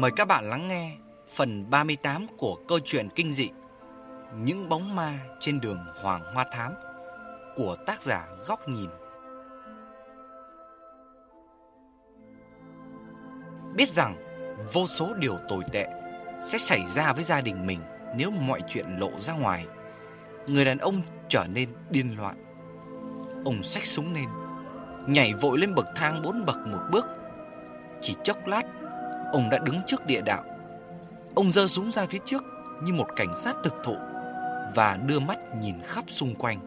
Mời các bạn lắng nghe phần 38 của câu chuyện kinh dị Những bóng ma trên đường Hoàng Hoa Thám của tác giả Góc Nhìn. Biết rằng vô số điều tồi tệ sẽ xảy ra với gia đình mình nếu mọi chuyện lộ ra ngoài. Người đàn ông trở nên điên loạn. Ông xách súng lên, nhảy vội lên bậc thang bốn bậc một bước. Chỉ chốc lát, ông đã đứng trước địa đạo. Ông giơ súng ra phía trước như một cảnh sát thực thụ và đưa mắt nhìn khắp xung quanh.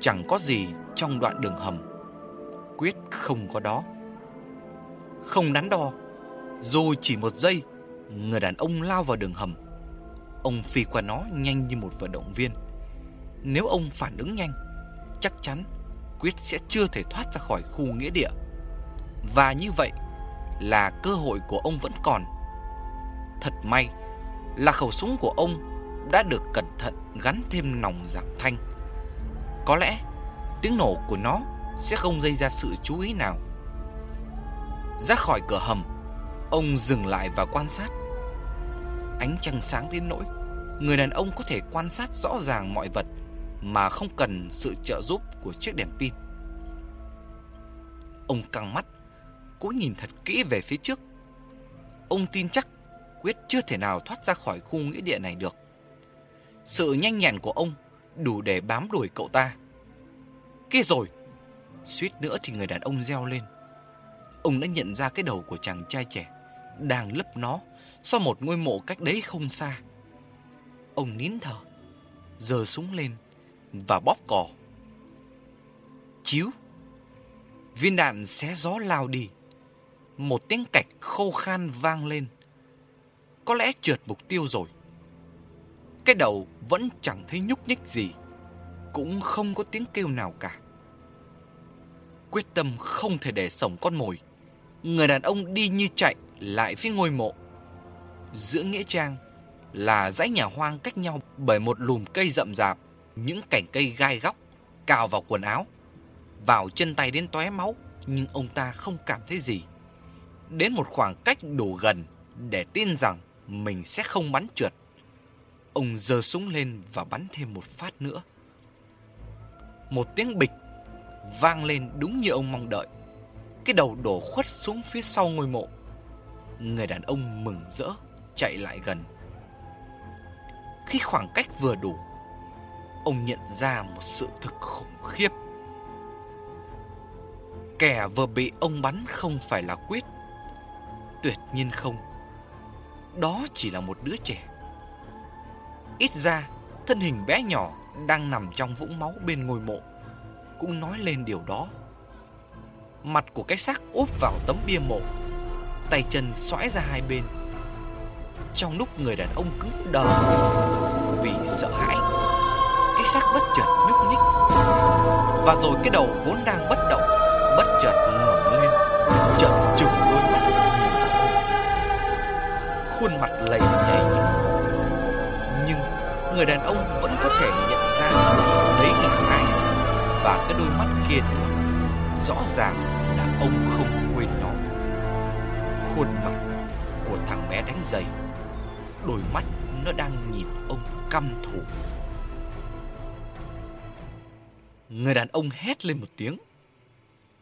Chẳng có gì trong đoạn đường hầm. Quyết không có đó. Không đắn đo, dù chỉ một giây, người đàn ông lao vào đường hầm. Ông phi qua nó nhanh như một vận động viên. Nếu ông phản ứng nhanh, chắc chắn Quyết sẽ chưa thể thoát ra khỏi khu nghĩa địa. Và như vậy là cơ hội của ông vẫn còn. Thật may là khẩu súng của ông đã được cẩn thận gắn thêm nòng giảm thanh. Có lẽ tiếng nổ của nó sẽ không gây ra sự chú ý nào. Ra khỏi cửa hầm, ông dừng lại và quan sát. Ánh trăng sáng đến nỗi người đàn ông có thể quan sát rõ ràng mọi vật mà không cần sự trợ giúp của chiếc đèn pin. Ông căng mắt, cố nhìn thật kỹ về phía trước. Ông tin chắc Quyết chưa thể nào thoát ra khỏi khu nghĩa địa này được. Sự nhanh nhẹn của ông đủ để bám đuổi cậu ta. Kia rồi! Suýt nữa thì người đàn ông reo lên. Ông đã nhận ra cái đầu của chàng trai trẻ đang lấp nó sau một ngôi mộ cách đấy không xa. Ông nín thở, giơ súng lên và bóp cò. Chiếu! Viên đạn xé gió lao đi. Một tiếng cạch khô khan vang lên. Có lẽ trượt mục tiêu rồi. Cái đầu vẫn chẳng thấy nhúc nhích gì, cũng không có tiếng kêu nào cả. Quyết tâm không thể để sống con mồi, người đàn ông đi như chạy lại phía ngôi mộ. Giữa nghĩa trang là dãy nhà hoang cách nhau bởi một lùm cây rậm rạp, những cành cây gai góc cào vào quần áo, vào chân tay đến tóe máu, nhưng ông ta không cảm thấy gì. Đến một khoảng cách đủ gần để tin rằng mình sẽ không bắn trượt. Ông giơ súng lên và bắn thêm một phát nữa. Một tiếng bịch vang lên đúng như ông mong đợi. Cái đầu đổ khuất xuống phía sau ngôi mộ. Người đàn ông mừng rỡ chạy lại gần. Khi khoảng cách vừa đủ, ông nhận ra một sự thực khủng khiếp. Kẻ vừa bị ông bắn không phải là Quyết. Tuyệt nhiên không. Đó chỉ là một đứa trẻ. Ít ra, thân hình bé nhỏ đang nằm trong vũng máu bên ngôi mộ cũng nói lên điều đó. Mặt của cái xác úp vào tấm bia mộ, tay chân xoãi ra hai bên. Trong lúc người đàn ông cứng đờ vì sợ hãi, cái xác bất chợt nhúc nhích. Và rồi cái đầu vốn đang bất động, bất chợt Khuôn mặt lầy nhầy Nhưng người đàn ông vẫn có thể nhận ra đấy là ai và cái đôi mắt kia nữa Rõ ràng là ông không quên nó. Khuôn mặt của thằng bé đánh giày, Đôi mắt nó đang nhìn ông căm thù. Người đàn ông hét lên một tiếng.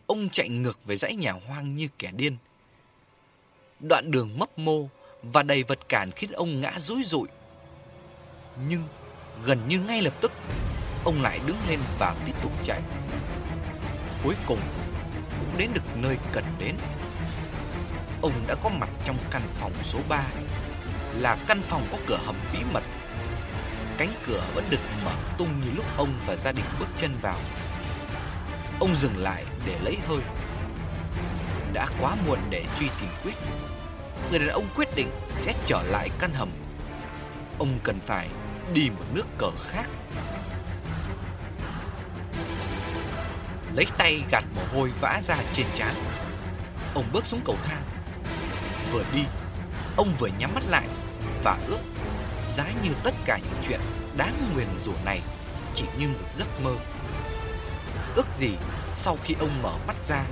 Ông chạy ngược về dãy nhà hoang như kẻ điên. Đoạn đường mấp mô và đầy vật cản khiến ông ngã rúi rụi Nhưng gần như ngay lập tức ông lại đứng lên và tiếp tục chạy. Cuối cùng cũng đến được nơi cần đến. Ông đã có mặt trong căn phòng số 3, là căn phòng có cửa hầm bí mật. Cánh cửa vẫn được mở tung như lúc ông và gia đình bước chân vào. Ông dừng lại để lấy hơi. Đã quá muộn để truy tìm quyết. Người đàn ông quyết định sẽ trở lại căn hầm. Ông cần phải đi một nước cờ khác lấy tay gạt mồ hôi vã ra trên trán. Ông bước xuống cầu thang. Vừa đi, ông vừa nhắm mắt lại và ước giá như tất cả những chuyện đáng nguyền rủa này chỉ như một giấc mơ. Ước gì sau khi ông mở mắt ra,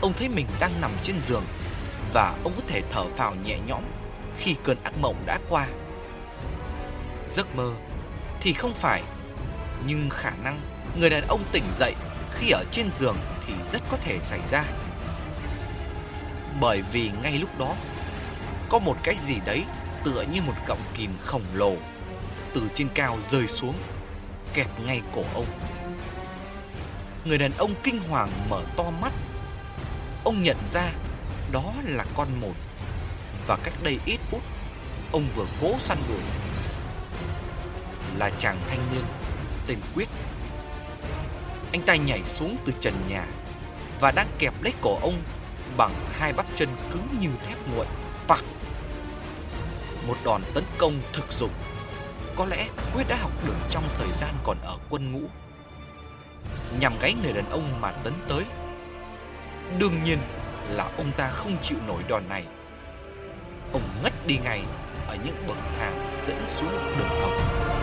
ông thấy mình đang nằm trên giường và ông có thể thở phào nhẹ nhõm khi cơn ác mộng đã qua. Giấc mơ thì không phải, nhưng khả năng người đàn ông tỉnh dậy khi ở trên giường thì rất có thể xảy ra. Bởi vì ngay lúc đó có một cái gì đấy tựa như một gọng kìm khổng lồ từ trên cao rơi xuống, kẹp ngay cổ ông. Người đàn ông kinh hoàng mở to mắt. Ông nhận ra đó là con mồi và cách đây ít phút, ông vừa cố săn đuổi là chàng thanh niên tên Quyết. Anh ta nhảy xuống từ trần nhà và đang kẹp lấy cổ ông bằng hai bắp chân cứng như thép nguội. Pặc! Một đòn tấn công thực dụng. Có lẽ Quyết đã học được trong thời gian còn ở quân ngũ. Nhằm gáy người đàn ông mà tấn tới. Đương nhiên là ông ta không chịu nổi đòn này. Ông ngất đi ngay ở những bậc thang dẫn xuống đường hầm.